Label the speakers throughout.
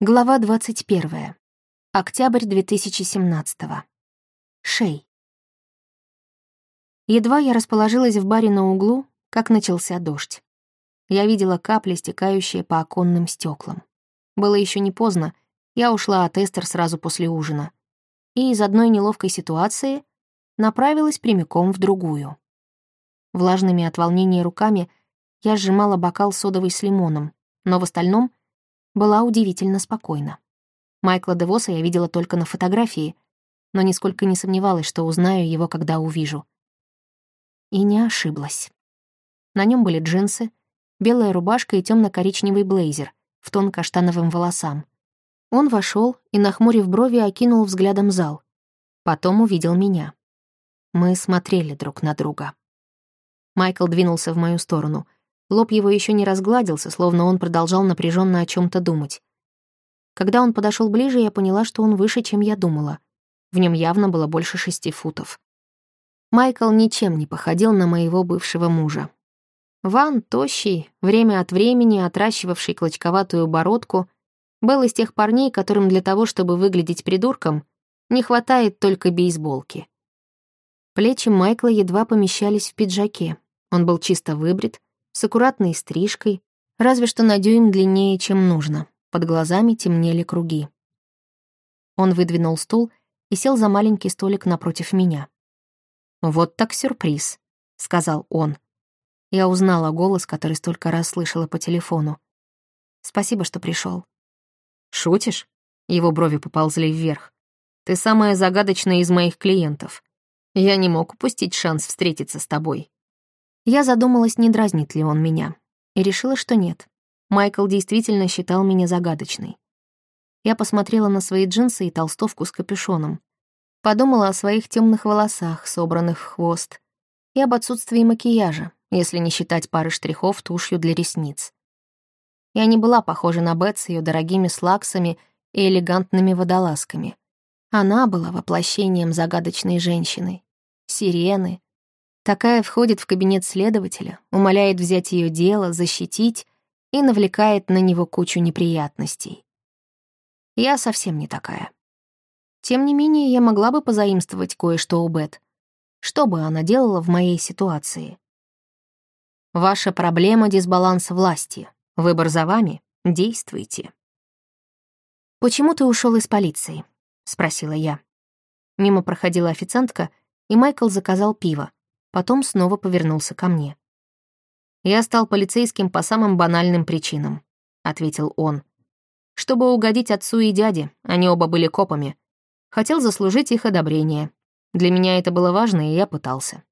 Speaker 1: Глава 21. Октябрь 2017. Шей. Едва я расположилась в баре на углу, как начался дождь. Я видела капли, стекающие по оконным стеклам. Было еще не поздно, я ушла от Эстер сразу после ужина. И из одной неловкой ситуации направилась прямиком в другую. Влажными от волнения руками я сжимала бокал содовый с лимоном, но в остальном — была удивительно спокойна. Майкла Девоса я видела только на фотографии, но нисколько не сомневалась, что узнаю его, когда увижу. И не ошиблась. На нем были джинсы, белая рубашка и темно коричневый блейзер в тон каштановым волосам. Он вошел и, нахмурив брови, окинул взглядом зал. Потом увидел меня. Мы смотрели друг на друга. Майкл двинулся в мою сторону — Лоб его еще не разгладился, словно он продолжал напряженно о чем то думать. Когда он подошел ближе, я поняла, что он выше, чем я думала. В нем явно было больше шести футов. Майкл ничем не походил на моего бывшего мужа. Ван, тощий, время от времени отращивавший клочковатую бородку, был из тех парней, которым для того, чтобы выглядеть придурком, не хватает только бейсболки. Плечи Майкла едва помещались в пиджаке. Он был чисто выбрит, с аккуратной стрижкой, разве что на дюйм длиннее, чем нужно. Под глазами темнели круги. Он выдвинул стул и сел за маленький столик напротив меня. «Вот так сюрприз», — сказал он. Я узнала голос, который столько раз слышала по телефону. «Спасибо, что пришел. «Шутишь?» — его брови поползли вверх. «Ты самая загадочная из моих клиентов. Я не мог упустить шанс встретиться с тобой». Я задумалась, не дразнит ли он меня, и решила, что нет. Майкл действительно считал меня загадочной. Я посмотрела на свои джинсы и толстовку с капюшоном. Подумала о своих темных волосах, собранных в хвост, и об отсутствии макияжа, если не считать пары штрихов тушью для ресниц. Я не была похожа на Бет с ее дорогими слаксами и элегантными водолазками. Она была воплощением загадочной женщины. Сирены, Такая входит в кабинет следователя, умоляет взять ее дело, защитить и навлекает на него кучу неприятностей. Я совсем не такая. Тем не менее, я могла бы позаимствовать кое-что у Бет. Что бы она делала в моей ситуации? Ваша проблема — дисбаланс власти. Выбор за вами. Действуйте. «Почему ты ушел из полиции?» — спросила я. Мимо проходила официантка, и Майкл заказал пиво потом снова повернулся ко мне. «Я стал полицейским по самым банальным причинам», — ответил он. «Чтобы угодить отцу и дяде, они оба были копами. Хотел заслужить их одобрение. Для меня это было важно, и я пытался.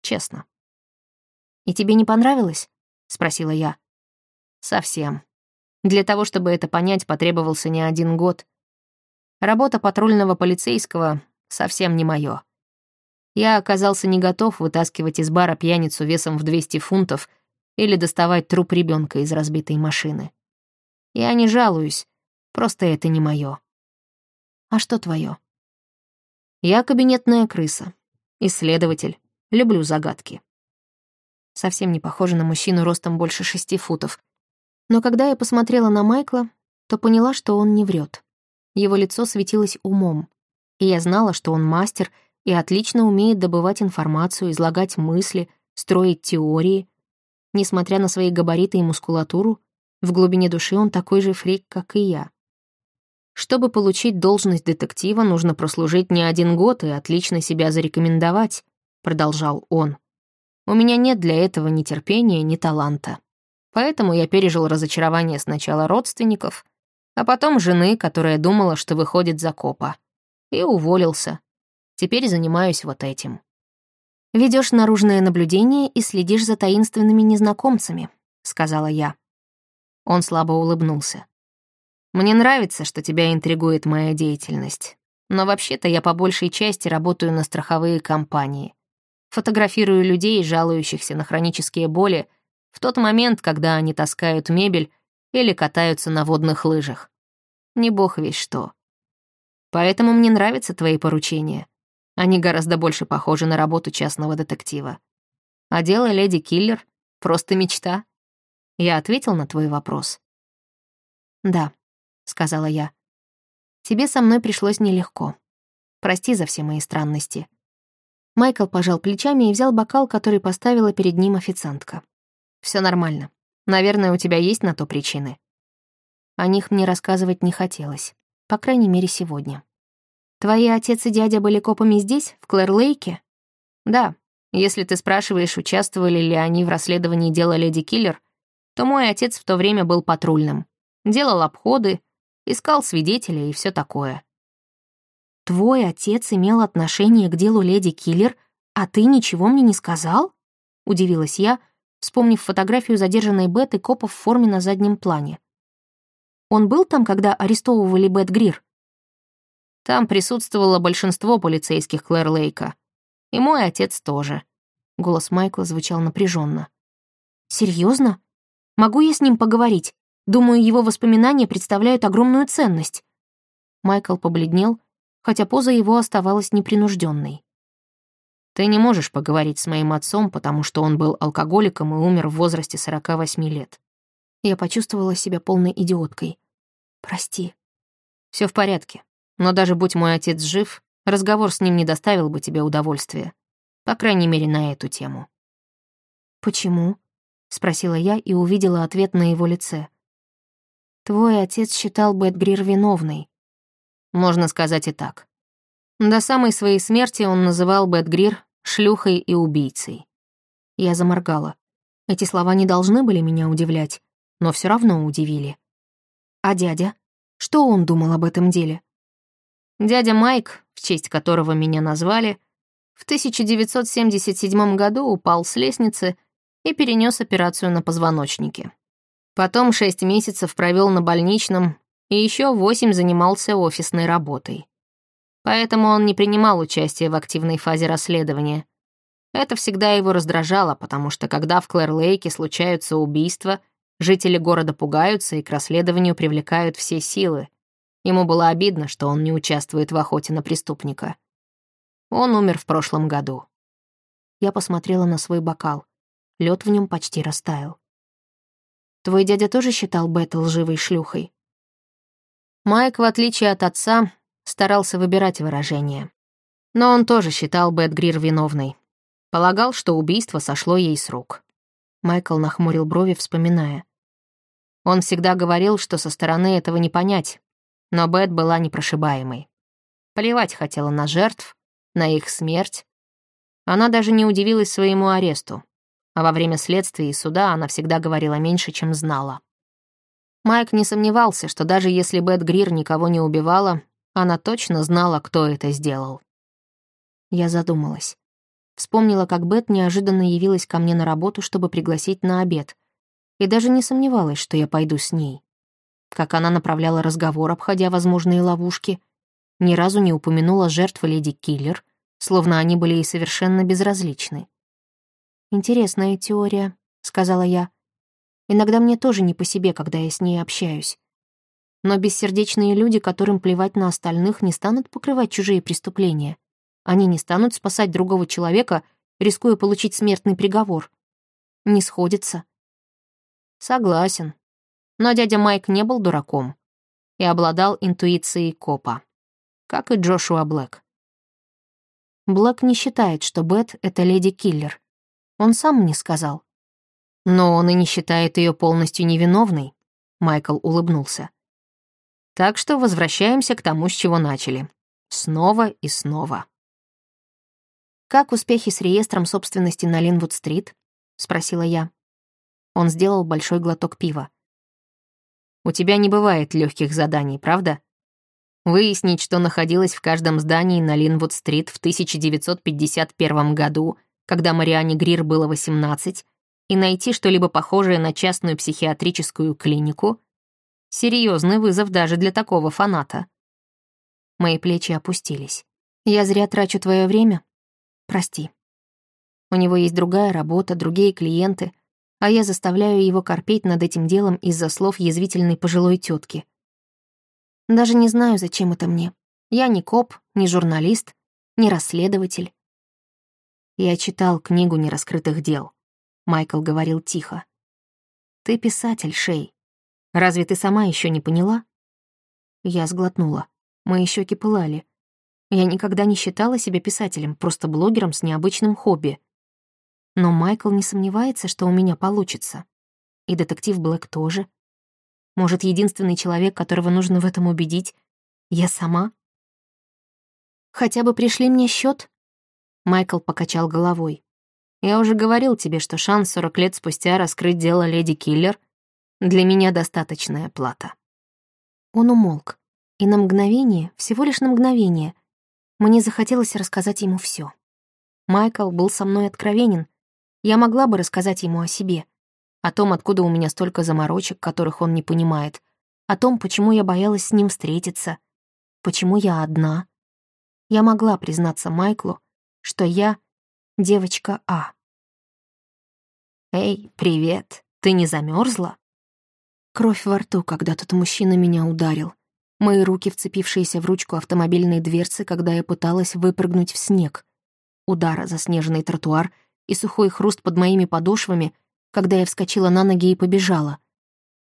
Speaker 1: Честно». «И тебе не понравилось?» — спросила я. «Совсем. Для того, чтобы это понять, потребовался не один год. Работа патрульного полицейского совсем не моё. Я оказался не готов вытаскивать из бара пьяницу весом в 200 фунтов или доставать труп ребенка из разбитой машины. Я не жалуюсь, просто это не мое. А что твое? Я кабинетная крыса, исследователь, люблю загадки. Совсем не похожа на мужчину ростом больше шести футов. Но когда я посмотрела на Майкла, то поняла, что он не врет. Его лицо светилось умом, и я знала, что он мастер — и отлично умеет добывать информацию, излагать мысли, строить теории. Несмотря на свои габариты и мускулатуру, в глубине души он такой же фрик, как и я. Чтобы получить должность детектива, нужно прослужить не один год и отлично себя зарекомендовать, продолжал он. У меня нет для этого ни терпения, ни таланта. Поэтому я пережил разочарование сначала родственников, а потом жены, которая думала, что выходит за копа, и уволился, Теперь занимаюсь вот этим. Ведешь наружное наблюдение и следишь за таинственными незнакомцами», — сказала я. Он слабо улыбнулся. «Мне нравится, что тебя интригует моя деятельность. Но вообще-то я по большей части работаю на страховые компании. Фотографирую людей, жалующихся на хронические боли, в тот момент, когда они таскают мебель или катаются на водных лыжах. Не бог весь что. Поэтому мне нравятся твои поручения. Они гораздо больше похожи на работу частного детектива. А дело леди Киллер — просто мечта. Я ответил на твой вопрос. Да, — сказала я. «Тебе со мной пришлось нелегко. Прости за все мои странности». Майкл пожал плечами и взял бокал, который поставила перед ним официантка. Все нормально. Наверное, у тебя есть на то причины». О них мне рассказывать не хотелось. По крайней мере, сегодня. «Твои отец и дядя были копами здесь, в Клэр-Лейке?» «Да. Если ты спрашиваешь, участвовали ли они в расследовании дела Леди Киллер, то мой отец в то время был патрульным. Делал обходы, искал свидетелей и все такое». «Твой отец имел отношение к делу Леди Киллер, а ты ничего мне не сказал?» — удивилась я, вспомнив фотографию задержанной Бет и копа в форме на заднем плане. Он был там, когда арестовывали Бет Грир? Там присутствовало большинство полицейских Клэр Лейка. И мой отец тоже. Голос Майкла звучал напряженно. Серьезно? Могу я с ним поговорить? Думаю, его воспоминания представляют огромную ценность. Майкл побледнел, хотя поза его оставалась непринужденной. Ты не можешь поговорить с моим отцом, потому что он был алкоголиком и умер в возрасте 48 лет. Я почувствовала себя полной идиоткой. Прости. Все в порядке. Но даже будь мой отец жив, разговор с ним не доставил бы тебе удовольствия. По крайней мере, на эту тему. «Почему?» — спросила я и увидела ответ на его лице. «Твой отец считал Бет Грир виновной». Можно сказать и так. До самой своей смерти он называл Бет Грир шлюхой и убийцей. Я заморгала. Эти слова не должны были меня удивлять, но все равно удивили. А дядя? Что он думал об этом деле? Дядя Майк, в честь которого меня назвали, в 1977 году упал с лестницы и перенес операцию на позвоночнике. Потом шесть месяцев провел на больничном и еще восемь занимался офисной работой. Поэтому он не принимал участия в активной фазе расследования. Это всегда его раздражало, потому что когда в Клэр-Лейке случаются убийства, жители города пугаются и к расследованию привлекают все силы. Ему было обидно, что он не участвует в охоте на преступника. Он умер в прошлом году. Я посмотрела на свой бокал. Лед в нем почти растаял. Твой дядя тоже считал Бет лживой шлюхой? Майк, в отличие от отца, старался выбирать выражения. Но он тоже считал Бет Грир виновной. Полагал, что убийство сошло ей с рук. Майкл нахмурил брови, вспоминая. Он всегда говорил, что со стороны этого не понять, но Бет была непрошибаемой. Плевать хотела на жертв, на их смерть. Она даже не удивилась своему аресту, а во время следствия и суда она всегда говорила меньше, чем знала. Майк не сомневался, что даже если Бет Грир никого не убивала, она точно знала, кто это сделал. Я задумалась. Вспомнила, как Бет неожиданно явилась ко мне на работу, чтобы пригласить на обед, и даже не сомневалась, что я пойду с ней. Как она направляла разговор, обходя возможные ловушки, ни разу не упомянула жертвы леди Киллер, словно они были ей совершенно безразличны. «Интересная теория», — сказала я. «Иногда мне тоже не по себе, когда я с ней общаюсь. Но бессердечные люди, которым плевать на остальных, не станут покрывать чужие преступления. Они не станут спасать другого человека, рискуя получить смертный приговор. Не сходится. Согласен. Но дядя Майк не был дураком и обладал интуицией копа, как и Джошуа Блэк. Блэк не считает, что Бет — это леди-киллер. Он сам мне сказал. Но он и не считает ее полностью невиновной, Майкл улыбнулся. Так что возвращаемся к тому, с чего начали. Снова и снова. «Как успехи с реестром собственности на Линвуд-стрит?» — спросила я. Он сделал большой глоток пива. «У тебя не бывает легких заданий, правда? Выяснить, что находилось в каждом здании на Линвуд-стрит в 1951 году, когда Мариане Грир было 18, и найти что-либо похожее на частную психиатрическую клинику — Серьезный вызов даже для такого фаната. Мои плечи опустились. Я зря трачу твое время? Прости. У него есть другая работа, другие клиенты, а я заставляю его корпеть над этим делом из-за слов язвительной пожилой тетки. Даже не знаю, зачем это мне. Я не коп, не журналист, не расследователь. Я читал книгу нераскрытых дел. Майкл говорил тихо. Ты писатель, Шей. Разве ты сама еще не поняла? Я сглотнула. Мои щеки пылали. Я никогда не считала себя писателем, просто блогером с необычным хобби. Но Майкл не сомневается, что у меня получится. И детектив Блэк тоже. Может, единственный человек, которого нужно в этом убедить, я сама? Хотя бы пришли мне счет? Майкл покачал головой. Я уже говорил тебе, что шанс 40 лет спустя раскрыть дело леди Киллер для меня достаточная плата. Он умолк, и на мгновение, всего лишь на мгновение, мне захотелось рассказать ему все. Майкл был со мной откровенен. Я могла бы рассказать ему о себе, о том, откуда у меня столько заморочек, которых он не понимает, о том, почему я боялась с ним встретиться, почему я одна. Я могла признаться Майклу, что я девочка А. «Эй, привет, ты не замерзла? Кровь во рту, когда тот мужчина меня ударил. Мои руки, вцепившиеся в ручку автомобильной дверцы, когда я пыталась выпрыгнуть в снег. Удар за снежный тротуар и сухой хруст под моими подошвами, когда я вскочила на ноги и побежала.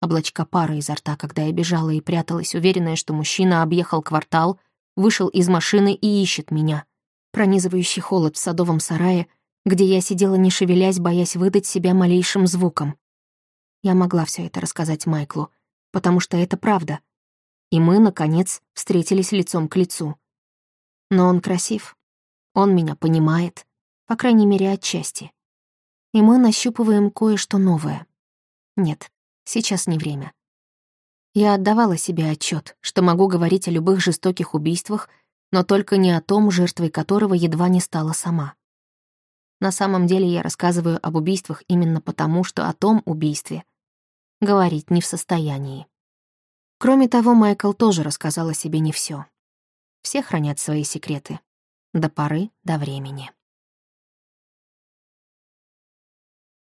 Speaker 1: Облачка пара изо рта, когда я бежала и пряталась, уверенная, что мужчина объехал квартал, вышел из машины и ищет меня. Пронизывающий холод в садовом сарае, где я сидела не шевелясь, боясь выдать себя малейшим звуком. Я могла все это рассказать Майклу, потому что это правда. И мы, наконец, встретились лицом к лицу. Но он красив. Он меня понимает, по крайней мере, отчасти. И мы нащупываем кое-что новое. Нет, сейчас не время. Я отдавала себе отчет, что могу говорить о любых жестоких убийствах, но только не о том, жертвой которого едва не стала сама. На самом деле я рассказываю об убийствах именно потому, что о том убийстве говорить не в состоянии. Кроме того, Майкл тоже рассказал о себе не все. Все хранят свои секреты. До поры, до времени.